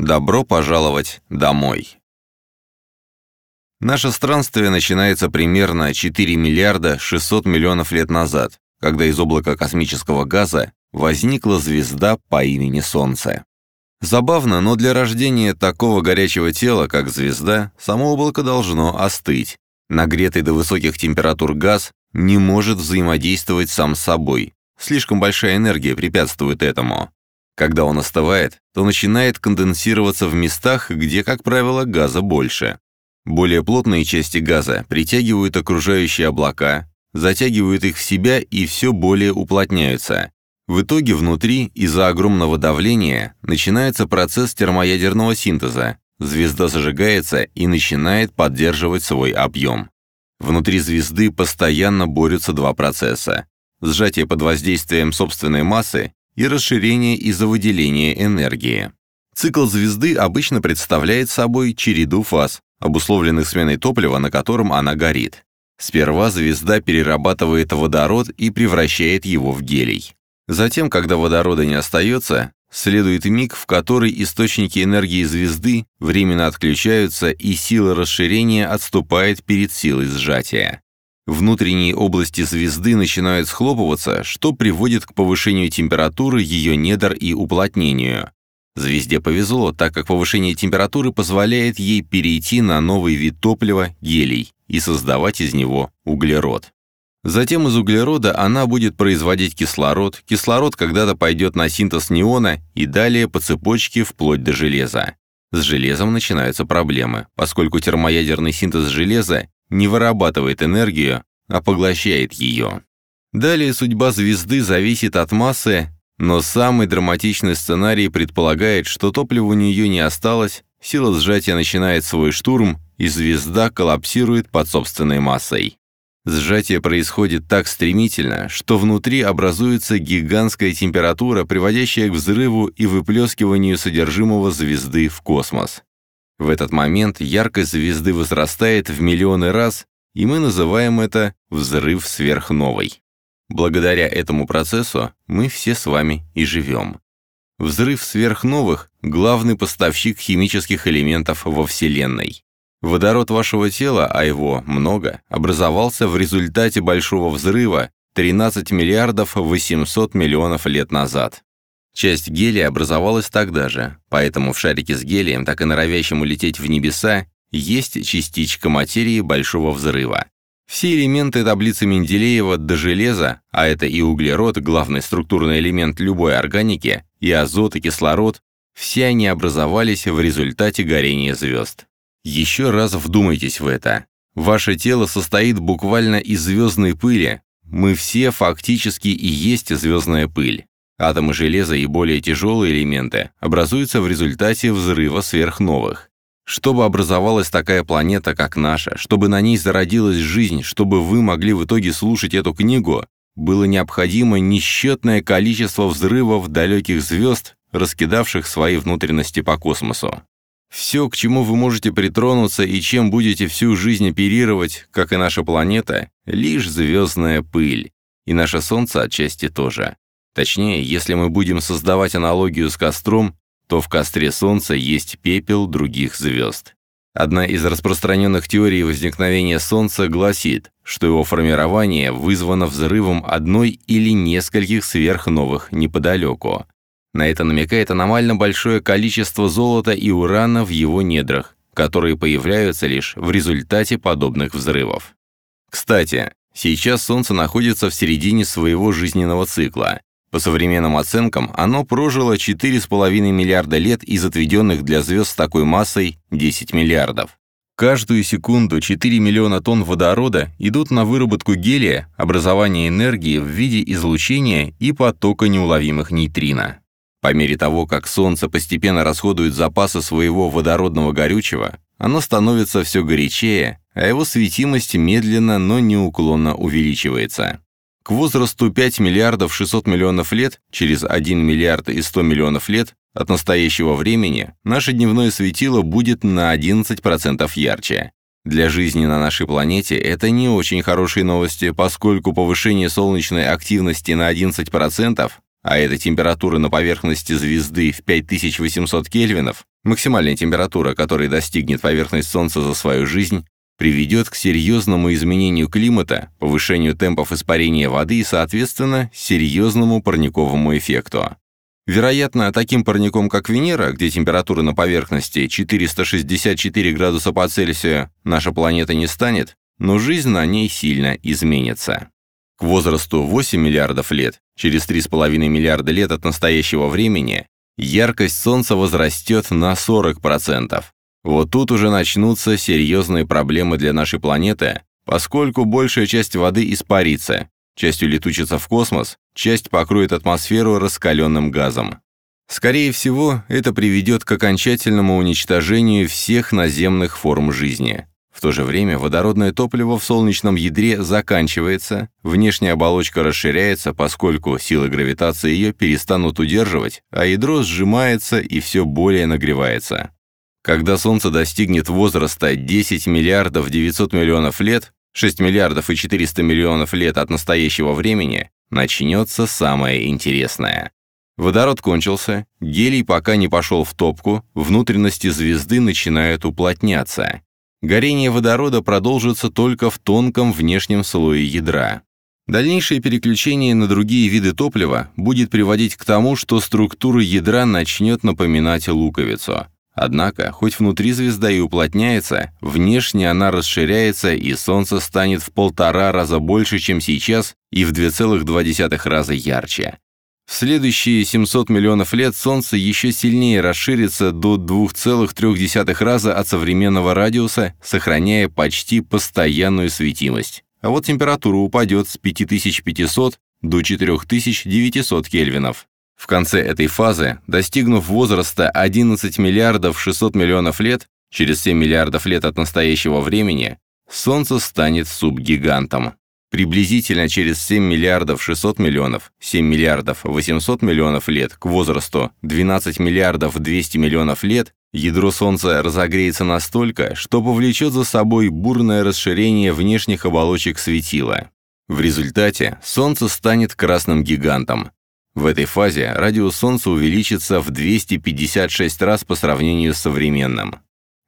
Добро пожаловать домой. Наше странствие начинается примерно 4 миллиарда 600 миллионов лет назад, когда из облака космического газа возникла звезда по имени Солнце. Забавно, но для рождения такого горячего тела, как звезда, само облако должно остыть. Нагретый до высоких температур газ не может взаимодействовать сам с собой. Слишком большая энергия препятствует этому. Когда он остывает, то начинает конденсироваться в местах, где, как правило, газа больше. Более плотные части газа притягивают окружающие облака, затягивают их в себя и все более уплотняются. В итоге внутри, из-за огромного давления, начинается процесс термоядерного синтеза. Звезда зажигается и начинает поддерживать свой объем. Внутри звезды постоянно борются два процесса. Сжатие под воздействием собственной массы и расширение из-за выделения энергии. Цикл звезды обычно представляет собой череду фаз, обусловленных сменой топлива, на котором она горит. Сперва звезда перерабатывает водород и превращает его в гелий. Затем, когда водорода не остается, следует миг, в который источники энергии звезды временно отключаются и сила расширения отступает перед силой сжатия. Внутренние области звезды начинают схлопываться, что приводит к повышению температуры ее недр и уплотнению. Звезде повезло, так как повышение температуры позволяет ей перейти на новый вид топлива – гелий, и создавать из него углерод. Затем из углерода она будет производить кислород, кислород когда-то пойдет на синтез неона и далее по цепочке вплоть до железа. С железом начинаются проблемы, поскольку термоядерный синтез железа не вырабатывает энергию, а поглощает ее. Далее судьба звезды зависит от массы, но самый драматичный сценарий предполагает, что топлива у нее не осталось, сила сжатия начинает свой штурм, и звезда коллапсирует под собственной массой. Сжатие происходит так стремительно, что внутри образуется гигантская температура, приводящая к взрыву и выплескиванию содержимого звезды в космос. В этот момент яркость звезды возрастает в миллионы раз, и мы называем это «взрыв сверхновой». Благодаря этому процессу мы все с вами и живем. Взрыв сверхновых – главный поставщик химических элементов во Вселенной. Водород вашего тела, а его много, образовался в результате большого взрыва 13 миллиардов 800 миллионов лет назад. Часть гелия образовалась тогда же, поэтому в шарике с гелием, так и норовящим улететь в небеса, есть частичка материи Большого Взрыва. Все элементы таблицы Менделеева до железа, а это и углерод, главный структурный элемент любой органики, и азот, и кислород, все они образовались в результате горения звезд. Еще раз вдумайтесь в это. Ваше тело состоит буквально из звездной пыли. Мы все фактически и есть звездная пыль. Атомы железа и более тяжелые элементы образуются в результате взрыва сверхновых. Чтобы образовалась такая планета, как наша, чтобы на ней зародилась жизнь, чтобы вы могли в итоге слушать эту книгу, было необходимо несчетное количество взрывов далеких звезд, раскидавших свои внутренности по космосу. Все, к чему вы можете притронуться и чем будете всю жизнь оперировать, как и наша планета, лишь звездная пыль. И наше Солнце отчасти тоже. Точнее, если мы будем создавать аналогию с костром, то в костре Солнца есть пепел других звезд. Одна из распространенных теорий возникновения Солнца гласит, что его формирование вызвано взрывом одной или нескольких сверхновых неподалеку. На это намекает аномально большое количество золота и урана в его недрах, которые появляются лишь в результате подобных взрывов. Кстати, сейчас Солнце находится в середине своего жизненного цикла. По современным оценкам, оно прожило 4,5 миллиарда лет из отведенных для звезд с такой массой 10 миллиардов. Каждую секунду 4 миллиона тонн водорода идут на выработку гелия, образование энергии в виде излучения и потока неуловимых нейтрино. По мере того, как Солнце постепенно расходует запасы своего водородного горючего, оно становится все горячее, а его светимость медленно, но неуклонно увеличивается. К возрасту 5 миллиардов 600 миллионов лет, через 1 миллиард и 100 миллионов лет от настоящего времени, наше дневное светило будет на 11% ярче. Для жизни на нашей планете это не очень хорошие новости, поскольку повышение солнечной активности на 11% а эта температура на поверхности звезды в 5800 кельвинов, Максимальная температура, которой достигнет поверхность Солнца за свою жизнь, приведет к серьезному изменению климата, повышению темпов испарения воды и, соответственно, серьезному парниковому эффекту. Вероятно, таким парником, как Венера, где температура на поверхности 464 градуса по Цельсию, наша планета не станет, но жизнь на ней сильно изменится. К возрасту 8 миллиардов лет, через 3,5 миллиарда лет от настоящего времени, яркость Солнца возрастет на 40%. Вот тут уже начнутся серьезные проблемы для нашей планеты, поскольку большая часть воды испарится, часть улетучится в космос, часть покроет атмосферу раскаленным газом. Скорее всего, это приведет к окончательному уничтожению всех наземных форм жизни. В то же время водородное топливо в солнечном ядре заканчивается, внешняя оболочка расширяется, поскольку силы гравитации ее перестанут удерживать, а ядро сжимается и все более нагревается. Когда Солнце достигнет возраста 10 миллиардов 900 миллионов лет, 6 миллиардов и 400 миллионов лет от настоящего времени, начнется самое интересное. Водород кончился, гелий пока не пошел в топку, внутренности звезды начинают уплотняться. Горение водорода продолжится только в тонком внешнем слое ядра. Дальнейшее переключение на другие виды топлива будет приводить к тому, что структура ядра начнет напоминать луковицу. Однако, хоть внутри звезда и уплотняется, внешне она расширяется, и Солнце станет в полтора раза больше, чем сейчас, и в 2,2 раза ярче. В следующие 700 миллионов лет Солнце еще сильнее расширится до 2,3 раза от современного радиуса, сохраняя почти постоянную светимость. А вот температура упадет с 5500 до 4900 кельвинов. В конце этой фазы, достигнув возраста 11 миллиардов 600 миллионов лет, через 7 миллиардов лет от настоящего времени, Солнце станет субгигантом. Приблизительно через 7 миллиардов 600 миллионов, 7 миллиардов 800 миллионов лет к возрасту 12 миллиардов 200 миллионов лет ядро Солнца разогреется настолько, что повлечет за собой бурное расширение внешних оболочек светила. В результате Солнце станет красным гигантом. В этой фазе радиус Солнца увеличится в 256 раз по сравнению с современным.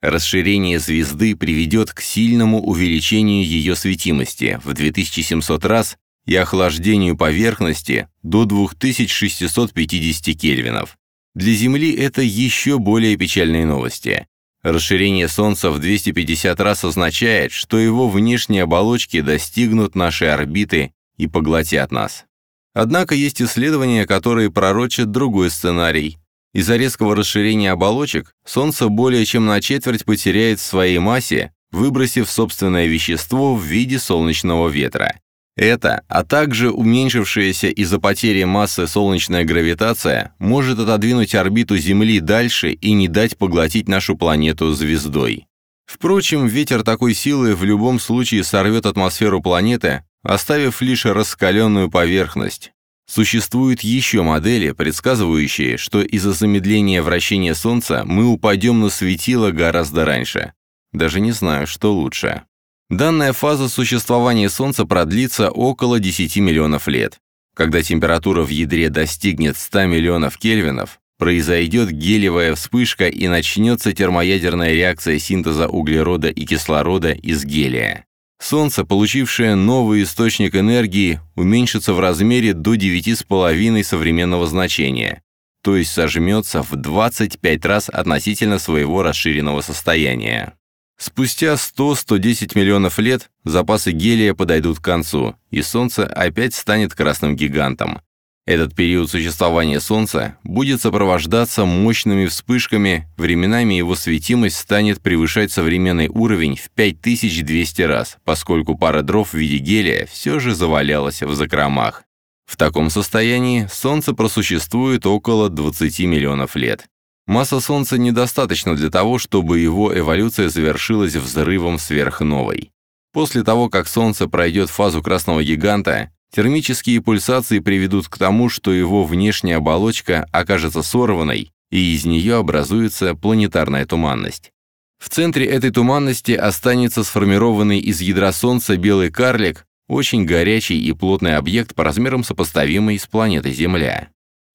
Расширение звезды приведет к сильному увеличению ее светимости в 2700 раз и охлаждению поверхности до 2650 кельвинов. Для Земли это еще более печальные новости. Расширение Солнца в 250 раз означает, что его внешние оболочки достигнут нашей орбиты и поглотят нас. Однако есть исследования, которые пророчат другой сценарий. Из-за резкого расширения оболочек Солнце более чем на четверть потеряет в своей массе, выбросив собственное вещество в виде солнечного ветра. Это, а также уменьшившаяся из-за потери массы солнечная гравитация, может отодвинуть орбиту Земли дальше и не дать поглотить нашу планету звездой. Впрочем, ветер такой силы в любом случае сорвет атмосферу планеты, оставив лишь раскаленную поверхность. Существуют еще модели, предсказывающие, что из-за замедления вращения Солнца мы упадем на светило гораздо раньше. Даже не знаю, что лучше. Данная фаза существования Солнца продлится около 10 миллионов лет. Когда температура в ядре достигнет 100 миллионов кельвинов, произойдет гелиевая вспышка и начнется термоядерная реакция синтеза углерода и кислорода из гелия. Солнце, получившее новый источник энергии, уменьшится в размере до 9,5 современного значения, то есть сожмется в 25 раз относительно своего расширенного состояния. Спустя 100-110 миллионов лет запасы гелия подойдут к концу, и Солнце опять станет красным гигантом. Этот период существования Солнца будет сопровождаться мощными вспышками, временами его светимость станет превышать современный уровень в 5200 раз, поскольку пара дров в виде гелия все же завалялась в закромах. В таком состоянии Солнце просуществует около 20 миллионов лет. Масса Солнца недостаточно для того, чтобы его эволюция завершилась взрывом сверхновой. После того, как Солнце пройдет фазу красного гиганта, Термические пульсации приведут к тому, что его внешняя оболочка окажется сорванной, и из нее образуется планетарная туманность. В центре этой туманности останется сформированный из ядра Солнца белый карлик, очень горячий и плотный объект по размерам сопоставимый с планетой Земля.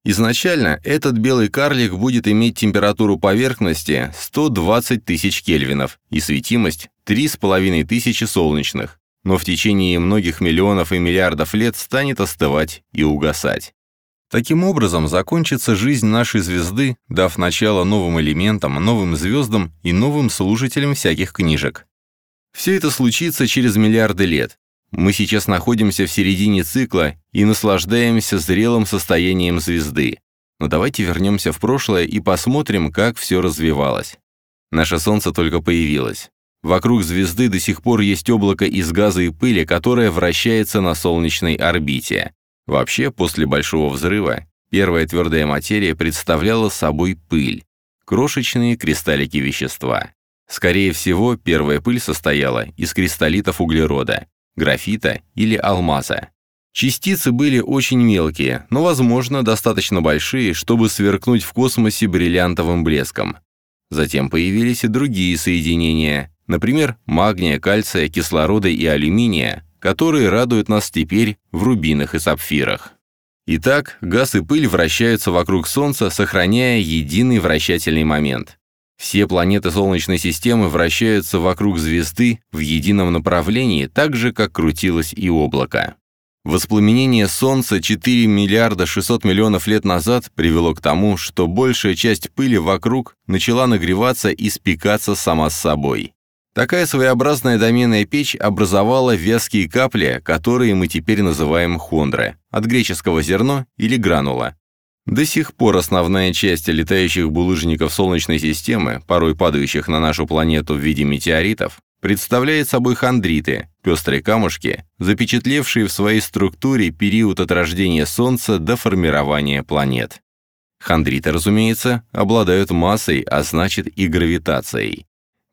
Изначально этот белый карлик будет иметь температуру поверхности 120 тысяч кельвинов и светимость 3500 солнечных, но в течение многих миллионов и миллиардов лет станет остывать и угасать. Таким образом, закончится жизнь нашей звезды, дав начало новым элементам, новым звездам и новым служителям всяких книжек. Все это случится через миллиарды лет, мы сейчас находимся в середине цикла и наслаждаемся зрелым состоянием звезды. Но давайте вернемся в прошлое и посмотрим, как все развивалось. Наше Солнце только появилось. Вокруг звезды до сих пор есть облако из газа и пыли, которое вращается на солнечной орбите. Вообще, после Большого взрыва, первая твердая материя представляла собой пыль, крошечные кристаллики вещества. Скорее всего, первая пыль состояла из кристаллитов углерода, графита или алмаза. Частицы были очень мелкие, но, возможно, достаточно большие, чтобы сверкнуть в космосе бриллиантовым блеском. Затем появились и другие соединения, например, магния, кальция, кислорода и алюминия, которые радуют нас теперь в рубинах и сапфирах. Итак, газ и пыль вращаются вокруг Солнца, сохраняя единый вращательный момент. Все планеты Солнечной системы вращаются вокруг звезды в едином направлении, так же, как крутилось и облако. Воспламенение Солнца 4 миллиарда 600 миллионов лет назад привело к тому, что большая часть пыли вокруг начала нагреваться и спекаться сама с собой. Такая своеобразная доменная печь образовала вязкие капли, которые мы теперь называем хондры, от греческого зерно или гранула, до сих пор основная часть летающих булыжников Солнечной системы, порой падающих на нашу планету в виде метеоритов, представляет собой хондриты, пестрые камушки, запечатлевшие в своей структуре период от рождения Солнца до формирования планет. Хондриты, разумеется, обладают массой, а значит и гравитацией.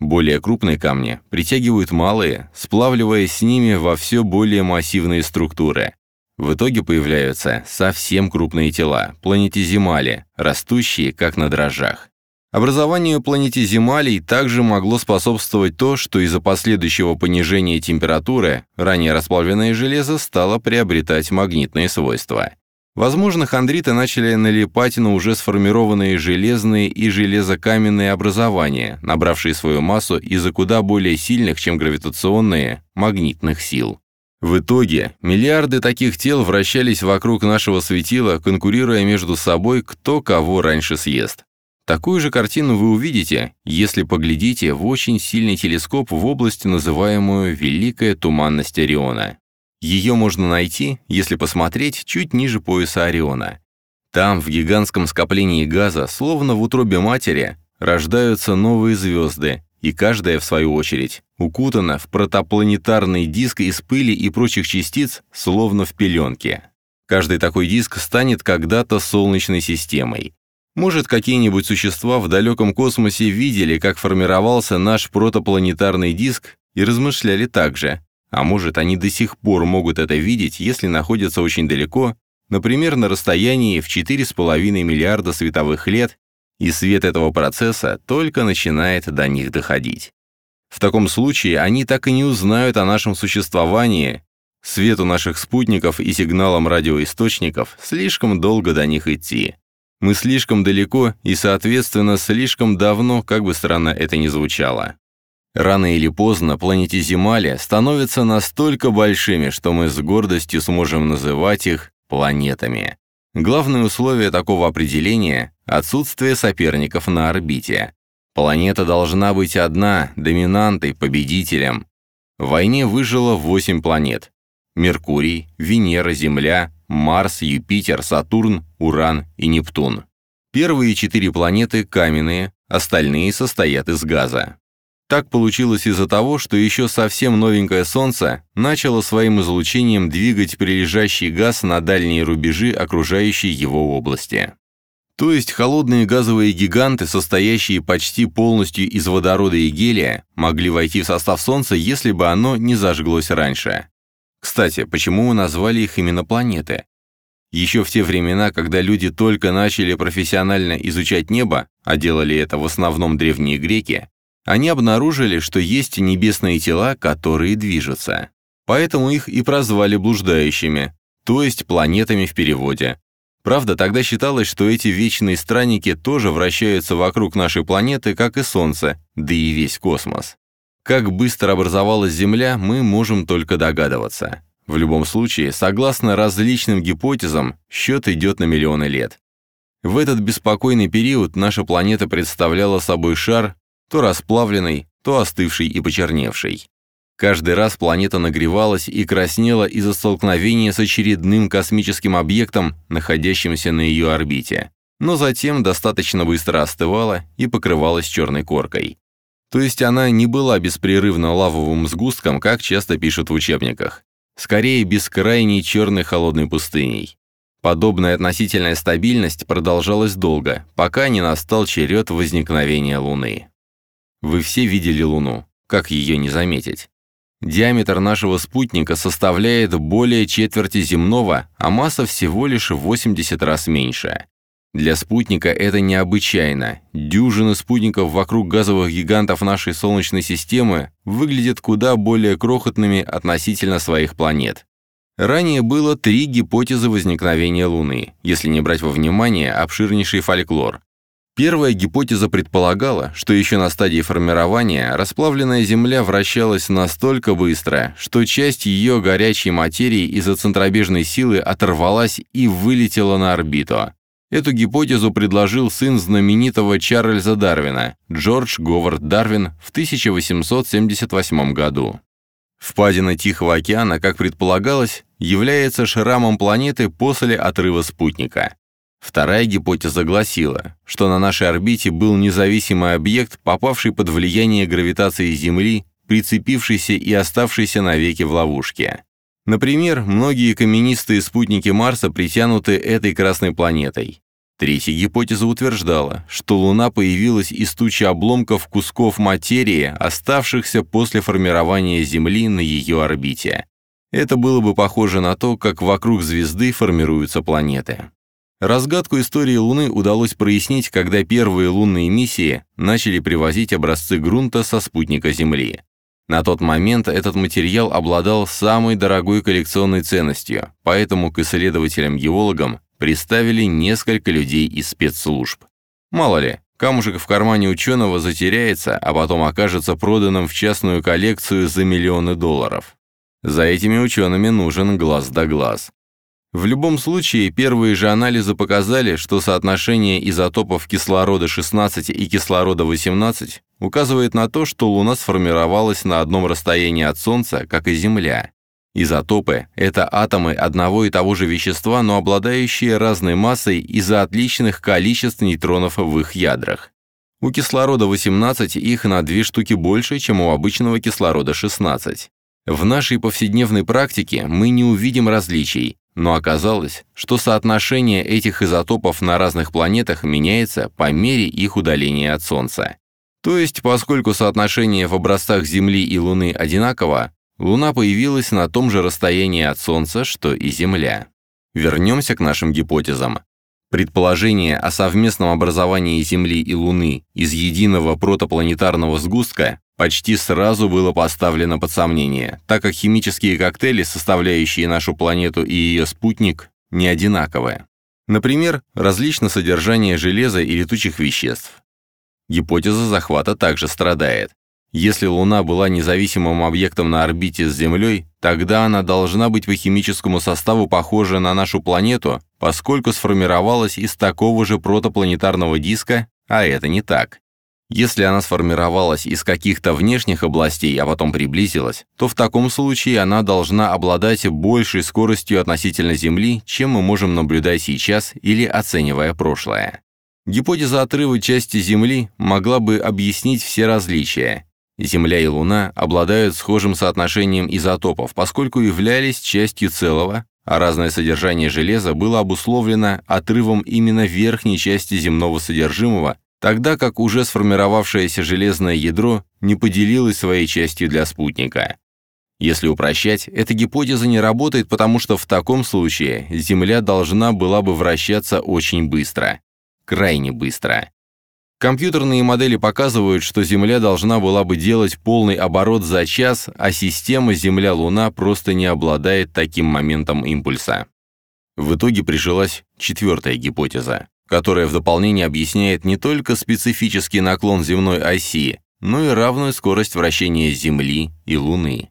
Более крупные камни притягивают малые, сплавливаясь с ними во все более массивные структуры, в итоге появляются совсем крупные тела, планетиземали, растущие как на дрожжах. Образованию планетиземалей также могло способствовать то, что из-за последующего понижения температуры ранее расплавленное железо стало приобретать магнитные свойства. Возможно, хондриты начали налипать на уже сформированные железные и железокаменные образования, набравшие свою массу из-за куда более сильных, чем гравитационные, магнитных сил. В итоге миллиарды таких тел вращались вокруг нашего светила, конкурируя между собой, кто кого раньше съест. Такую же картину вы увидите, если поглядите в очень сильный телескоп в области, называемую Великая Туманность Ориона. Ее можно найти, если посмотреть чуть ниже пояса Ориона. Там, в гигантском скоплении газа, словно в утробе матери, рождаются новые звезды, и каждая, в свою очередь, укутана в протопланетарный диск из пыли и прочих частиц, словно в пеленке. Каждый такой диск станет когда-то Солнечной системой. Может, какие-нибудь существа в далеком космосе видели, как формировался наш протопланетарный диск и размышляли так же. А может, они до сих пор могут это видеть, если находятся очень далеко, например, на расстоянии в 4,5 миллиарда световых лет и свет этого процесса только начинает до них доходить. В таком случае они так и не узнают о нашем существовании, свету наших спутников и сигналам радиоисточников слишком долго до них идти. Мы слишком далеко и, соответственно, слишком давно, как бы странно это ни звучало. Рано или поздно планетиземали становятся настолько большими, что мы с гордостью сможем называть их планетами. Главное условие такого определения – отсутствие соперников на орбите. Планета должна быть одна, доминантой, победителем. В войне выжило 8 планет. Меркурий, Венера, Земля, Марс, Юпитер, Сатурн, Уран и Нептун. Первые четыре планеты каменные, остальные состоят из газа. Так получилось из-за того, что еще совсем новенькое Солнце начало своим излучением двигать прилежащий газ на дальние рубежи окружающей его области. То есть холодные газовые гиганты, состоящие почти полностью из водорода и гелия, могли войти в состав Солнца, если бы оно не зажглось раньше. Кстати, почему мы назвали их именно планеты? Еще в те времена, когда люди только начали профессионально изучать небо, а делали это в основном древние греки, они обнаружили, что есть небесные тела, которые движутся. Поэтому их и прозвали блуждающими, то есть планетами в переводе. Правда, тогда считалось, что эти вечные странники тоже вращаются вокруг нашей планеты, как и Солнце, да и весь космос. Как быстро образовалась Земля, мы можем только догадываться. В любом случае, согласно различным гипотезам, счет идет на миллионы лет. В этот беспокойный период наша планета представляла собой шар, то расплавленный, то остывший и почерневший. Каждый раз планета нагревалась и краснела из-за столкновения с очередным космическим объектом, находящимся на ее орбите, но затем достаточно быстро остывала и покрывалась черной коркой. То есть она не была беспрерывно лавовым сгустком, как часто пишут в учебниках. Скорее, бескрайней черной холодной пустыней. Подобная относительная стабильность продолжалась долго, пока не настал черед возникновения Луны. Вы все видели Луну. Как ее не заметить? Диаметр нашего спутника составляет более четверти земного, а масса всего лишь 80 раз меньше. Для спутника это необычайно. Дюжины спутников вокруг газовых гигантов нашей Солнечной системы выглядят куда более крохотными относительно своих планет. Ранее было три гипотезы возникновения Луны, если не брать во внимание обширнейший фольклор. Первая гипотеза предполагала, что еще на стадии формирования расплавленная Земля вращалась настолько быстро, что часть ее горячей материи из-за центробежной силы оторвалась и вылетела на орбиту. Эту гипотезу предложил сын знаменитого Чарльза Дарвина, Джордж Говард Дарвин, в 1878 году. Впадина Тихого океана, как предполагалось, является шрамом планеты после отрыва спутника. Вторая гипотеза гласила, что на нашей орбите был независимый объект, попавший под влияние гравитации Земли, прицепившийся и оставшийся навеки в ловушке. Например, многие каменистые спутники Марса притянуты этой красной планетой. Третья гипотеза утверждала, что Луна появилась из тучи обломков кусков материи, оставшихся после формирования Земли на ее орбите. Это было бы похоже на то, как вокруг звезды формируются планеты. Разгадку истории Луны удалось прояснить, когда первые лунные миссии начали привозить образцы грунта со спутника Земли. На тот момент этот материал обладал самой дорогой коллекционной ценностью, поэтому к исследователям-геологам приставили несколько людей из спецслужб. Мало ли, камушек в кармане ученого затеряется, а потом окажется проданным в частную коллекцию за миллионы долларов. За этими учеными нужен глаз да глаз. В любом случае, первые же анализы показали, что соотношение изотопов кислорода-16 и кислорода-18 указывает на то, что Луна сформировалась на одном расстоянии от Солнца, как и Земля. Изотопы – это атомы одного и того же вещества, но обладающие разной массой из-за отличных количеств нейтронов в их ядрах. У кислорода-18 их на две штуки больше, чем у обычного кислорода-16. В нашей повседневной практике мы не увидим различий, но оказалось, что соотношение этих изотопов на разных планетах меняется по мере их удаления от Солнца. То есть, поскольку соотношение в образцах Земли и Луны одинаково, Луна появилась на том же расстоянии от Солнца, что и Земля. Вернемся к нашим гипотезам. Предположение о совместном образовании Земли и Луны из единого протопланетарного сгустка почти сразу было поставлено под сомнение, так как химические коктейли, составляющие нашу планету и ее спутник, не одинаковые. Например, различно содержание железа и летучих веществ. Гипотеза захвата также страдает. Если Луна была независимым объектом на орбите с Землей, тогда она должна быть по химическому составу похожа на нашу планету, поскольку сформировалась из такого же протопланетарного диска, а это не так. Если она сформировалась из каких-то внешних областей, а потом приблизилась, то в таком случае она должна обладать большей скоростью относительно Земли, чем мы можем наблюдать сейчас или оценивая прошлое. Гипотеза отрыва части Земли могла бы объяснить все различия. Земля и Луна обладают схожим соотношением изотопов, поскольку являлись частью целого, а разное содержание железа было обусловлено отрывом именно верхней части земного содержимого тогда как уже сформировавшееся железное ядро не поделилось своей частью для спутника. Если упрощать, эта гипотеза не работает, потому что в таком случае Земля должна была бы вращаться очень быстро. Крайне быстро. Компьютерные модели показывают, что Земля должна была бы делать полный оборот за час, а система Земля-Луна просто не обладает таким моментом импульса. В итоге прижилась четвертая гипотеза, которая в дополнение объясняет не только специфический наклон земной оси, но и равную скорость вращения Земли и Луны.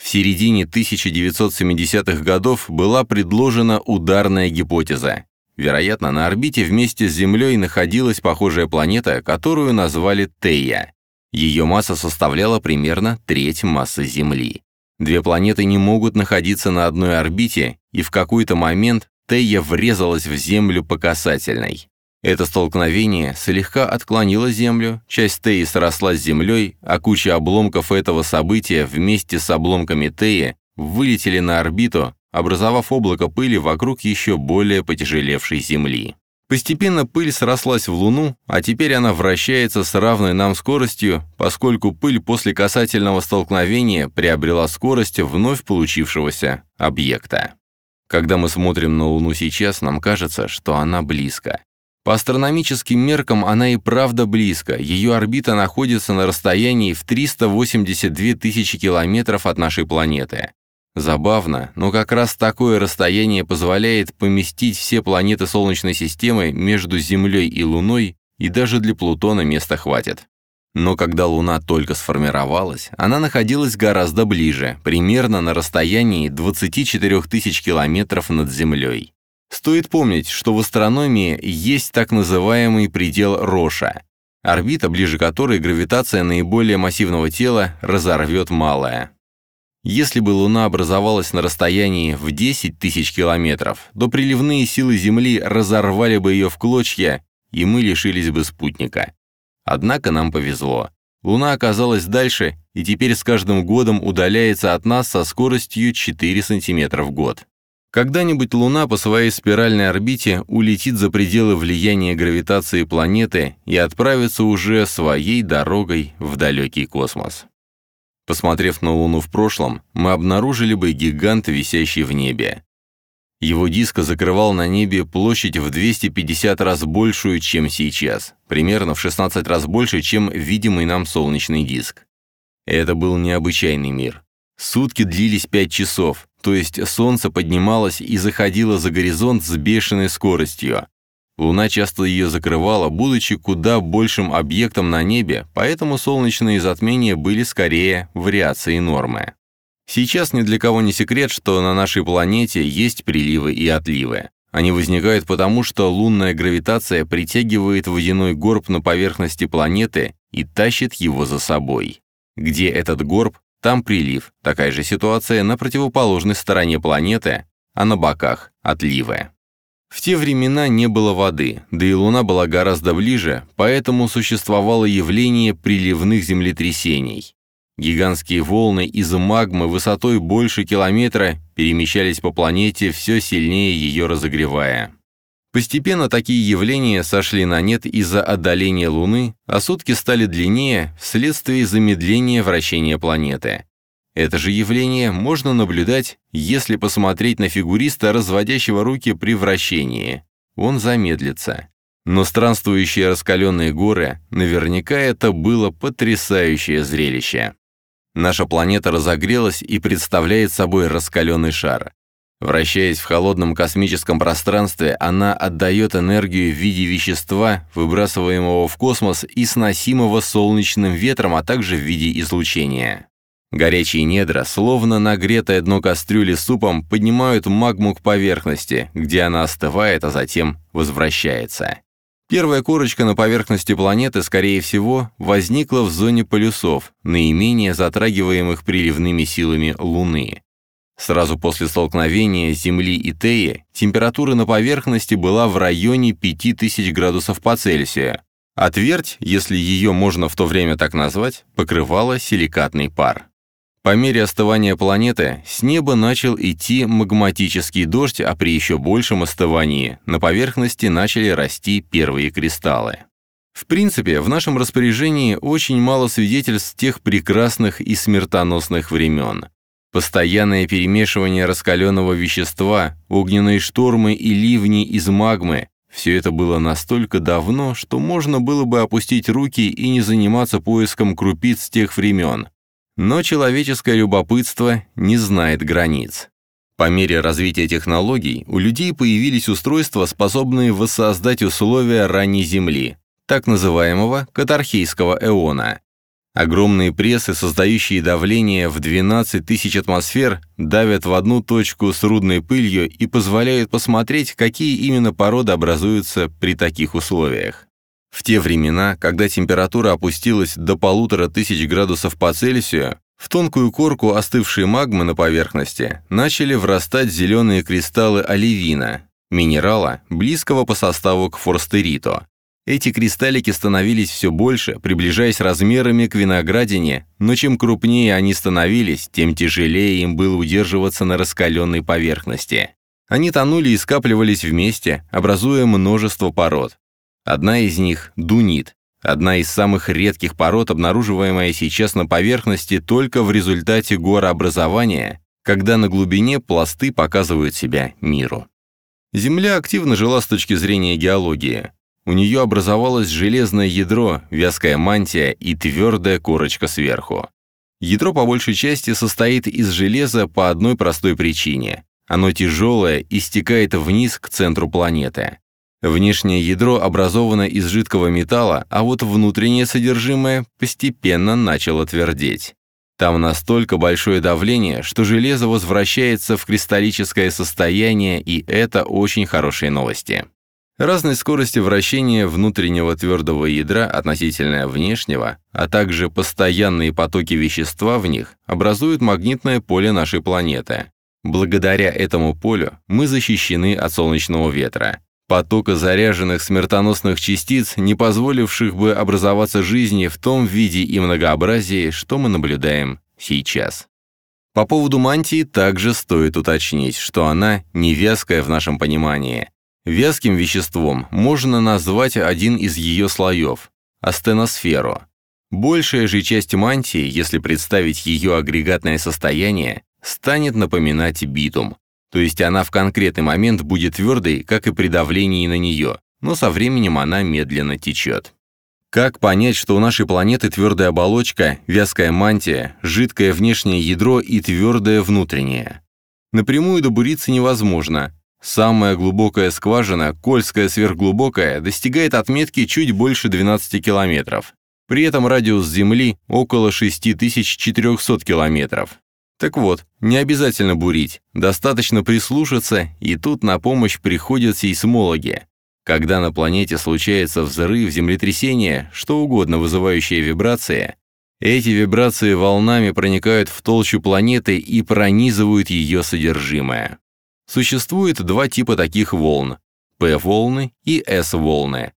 В середине 1970-х годов была предложена ударная гипотеза. Вероятно, на орбите вместе с Землей находилась похожая планета, которую назвали Тея. Ее масса составляла примерно треть массы Земли. Две планеты не могут находиться на одной орбите, и в какой-то момент Тея врезалась в Землю по касательной. Это столкновение слегка отклонило Землю, часть Теи срослась с Землей, а куча обломков этого события вместе с обломками Теи вылетели на орбиту, образовав облако пыли вокруг еще более потяжелевшей Земли. Постепенно пыль срослась в Луну, а теперь она вращается с равной нам скоростью, поскольку пыль после касательного столкновения приобрела скорость вновь получившегося объекта. Когда мы смотрим на Луну сейчас, нам кажется, что она близко. По астрономическим меркам она и правда близко, ее орбита находится на расстоянии в 382 тысячи километров от нашей планеты. Забавно, но как раз такое расстояние позволяет поместить все планеты Солнечной системы между Землей и Луной, и даже для Плутона места хватит. Но когда Луна только сформировалась, она находилась гораздо ближе, примерно на расстоянии 24 тысяч километров над Землей. Стоит помнить, что в астрономии есть так называемый предел Роша, орбита, ближе которой гравитация наиболее массивного тела разорвет малое. Если бы Луна образовалась на расстоянии в 10 тысяч километров, то приливные силы Земли разорвали бы ее в клочья, и мы лишились бы спутника. Однако нам повезло. Луна оказалась дальше, и теперь с каждым годом удаляется от нас со скоростью 4 сантиметра в год. Когда-нибудь Луна по своей спиральной орбите улетит за пределы влияния гравитации планеты и отправится уже своей дорогой в далекий космос. Посмотрев на Луну в прошлом, мы обнаружили бы гигант, висящий в небе. Его диск закрывал на небе площадь в 250 раз большую, чем сейчас, примерно в 16 раз больше, чем видимый нам солнечный диск. Это был необычайный мир. Сутки длились 5 часов, то есть солнце поднималось и заходило за горизонт с бешеной скоростью. Луна часто ее закрывала, будучи куда большим объектом на небе, поэтому солнечные затмения были скорее вариацией нормы. Сейчас ни для кого не секрет, что на нашей планете есть приливы и отливы. Они возникают потому, что лунная гравитация притягивает водяной горб на поверхности планеты и тащит его за собой. Где этот горб, там прилив. Такая же ситуация на противоположной стороне планеты, а на боках – отливы. В те времена не было воды, да и Луна была гораздо ближе, поэтому существовало явление приливных землетрясений. Гигантские волны из магмы высотой больше километра перемещались по планете, все сильнее ее разогревая. Постепенно такие явления сошли на нет из-за отдаления Луны, а сутки стали длиннее вследствие замедления вращения планеты. Это же явление можно наблюдать, если посмотреть на фигуриста, разводящего руки при вращении. Он замедлится. Но странствующие раскаленные горы, наверняка это было потрясающее зрелище. Наша планета разогрелась и представляет собой раскаленный шар. Вращаясь в холодном космическом пространстве, она отдает энергию в виде вещества, выбрасываемого в космос и сносимого солнечным ветром, а также в виде излучения. Горячие недра, словно нагретое дно кастрюли супом, поднимают магму к поверхности, где она остывает, а затем возвращается. Первая корочка на поверхности планеты, скорее всего, возникла в зоне полюсов, наименее затрагиваемых приливными силами Луны. Сразу после столкновения Земли и Теи температура на поверхности была в районе 5000 градусов по Цельсию, а если ее можно в то время так назвать, покрывала силикатный пар. По мере остывания планеты с неба начал идти магматический дождь, а при еще большем остывании на поверхности начали расти первые кристаллы. В принципе, в нашем распоряжении очень мало свидетельств тех прекрасных и смертоносных времен. Постоянное перемешивание раскаленного вещества, огненные штормы и ливни из магмы – все это было настолько давно, что можно было бы опустить руки и не заниматься поиском крупиц тех времен. Но человеческое любопытство не знает границ. По мере развития технологий у людей появились устройства, способные воссоздать условия ранней Земли, так называемого катархейского эона. Огромные прессы, создающие давление в 12 тысяч атмосфер, давят в одну точку с рудной пылью и позволяют посмотреть, какие именно породы образуются при таких условиях. В те времена, когда температура опустилась до полутора тысяч градусов по Цельсию, в тонкую корку остывшей магмы на поверхности начали врастать зеленые кристаллы оливина, минерала, близкого по составу к форстериту. Эти кристаллики становились все больше, приближаясь размерами к виноградине, но чем крупнее они становились, тем тяжелее им было удерживаться на раскаленной поверхности. Они тонули и скапливались вместе, образуя множество пород. Одна из них – дунит, Одна из самых редких пород, обнаруживаемая сейчас на поверхности только в результате горообразования, когда на глубине пласты показывают себя миру. Земля активно жила с точки зрения геологии. У нее образовалось железное ядро, вязкая мантия и твердая корочка сверху. Ядро по большей части состоит из железа по одной простой причине. Оно тяжелое и стекает вниз к центру планеты. Внешнее ядро образовано из жидкого металла, а вот внутреннее содержимое постепенно начало твердеть. Там настолько большое давление, что железо возвращается в кристаллическое состояние, и это очень хорошие новости. Разной скорости вращения внутреннего твердого ядра относительно внешнего, а также постоянные потоки вещества в них образуют магнитное поле нашей планеты. Благодаря этому полю мы защищены от солнечного ветра потока заряженных смертоносных частиц, не позволивших бы образоваться жизни в том виде и многообразии, что мы наблюдаем сейчас. По поводу мантии также стоит уточнить, что она не вязкая в нашем понимании. Вязким веществом можно назвать один из ее слоев – астеносферу. Большая же часть мантии, если представить ее агрегатное состояние, станет напоминать битум, то есть она в конкретный момент будет твердой, как и при давлении на нее, но со временем она медленно течет. Как понять, что у нашей планеты твердая оболочка, вязкая мантия, жидкое внешнее ядро и твердое внутреннее? Напрямую добуриться невозможно. Самая глубокая скважина, Кольская сверхглубокая, достигает отметки чуть больше 12 километров. При этом радиус Земли около 6400 километров. Так вот, не обязательно бурить, достаточно прислушаться, и тут на помощь приходят сейсмологи. Когда на планете случается взрыв, землетрясение, что угодно вызывающее вибрации, эти вибрации волнами проникают в толщу планеты и пронизывают ее содержимое. Существует два типа таких волн – P-волны и S-волны.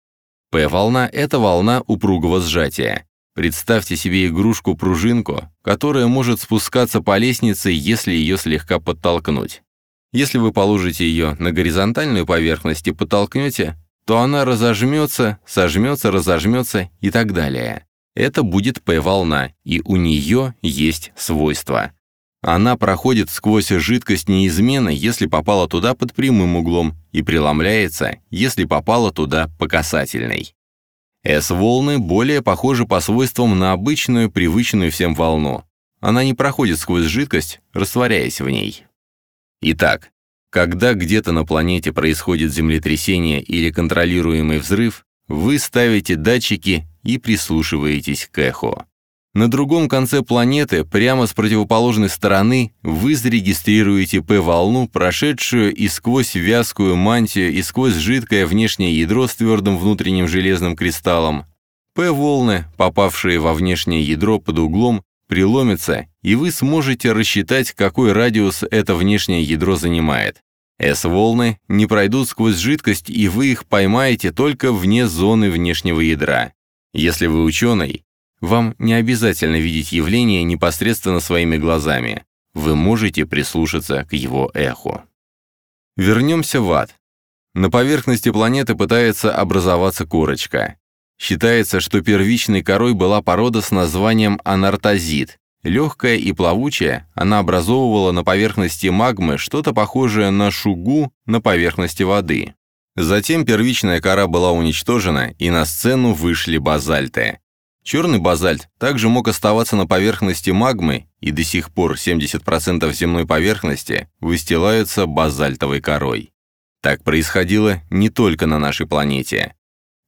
P-волна – это волна упругого сжатия. Представьте себе игрушку-пружинку, которая может спускаться по лестнице, если ее слегка подтолкнуть. Если вы положите ее на горизонтальную поверхность и подтолкнете, то она разожмется, сожмется, разожмется и так далее. Это будет P-волна, и у нее есть свойства. Она проходит сквозь жидкость неизменно, если попала туда под прямым углом, и преломляется, если попала туда по касательной. S-волны более похожи по свойствам на обычную, привычную всем волну. Она не проходит сквозь жидкость, растворяясь в ней. Итак, когда где-то на планете происходит землетрясение или контролируемый взрыв, вы ставите датчики и прислушиваетесь к эху. На другом конце планеты, прямо с противоположной стороны, вы зарегистрируете П-волну, прошедшую и сквозь вязкую мантию, и сквозь жидкое внешнее ядро с твердым внутренним железным кристаллом. П-волны, попавшие во внешнее ядро под углом, преломятся, и вы сможете рассчитать, какой радиус это внешнее ядро занимает. S-волны не пройдут сквозь жидкость, и вы их поймаете только вне зоны внешнего ядра. Если вы ученый, вам не обязательно видеть явление непосредственно своими глазами. Вы можете прислушаться к его эху. Вернемся в ад. На поверхности планеты пытается образоваться корочка. Считается, что первичной корой была порода с названием анартозит. Легкая и плавучая, она образовывала на поверхности магмы что-то похожее на шугу на поверхности воды. Затем первичная кора была уничтожена, и на сцену вышли базальты. Черный базальт также мог оставаться на поверхности магмы, и до сих пор 70% земной поверхности выстилаются базальтовой корой. Так происходило не только на нашей планете.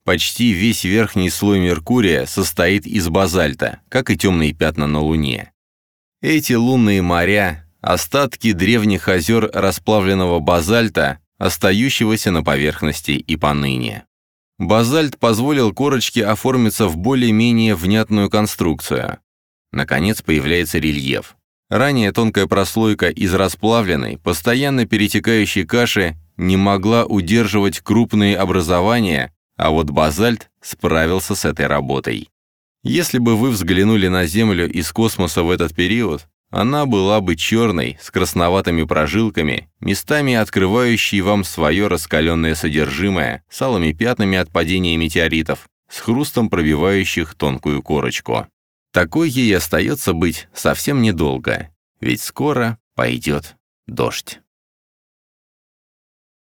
Почти весь верхний слой Меркурия состоит из базальта, как и темные пятна на Луне. Эти лунные моря – остатки древних озер расплавленного базальта, остающегося на поверхности и поныне. Базальт позволил корочке оформиться в более-менее внятную конструкцию. Наконец появляется рельеф. Ранее тонкая прослойка из расплавленной, постоянно перетекающей каши не могла удерживать крупные образования, а вот базальт справился с этой работой. Если бы вы взглянули на Землю из космоса в этот период, она была бы черной, с красноватыми прожилками, местами открывающей вам свое раскаленное содержимое, с алыми пятнами от падения метеоритов, с хрустом пробивающих тонкую корочку. Такой ей остается быть совсем недолго, ведь скоро пойдет дождь.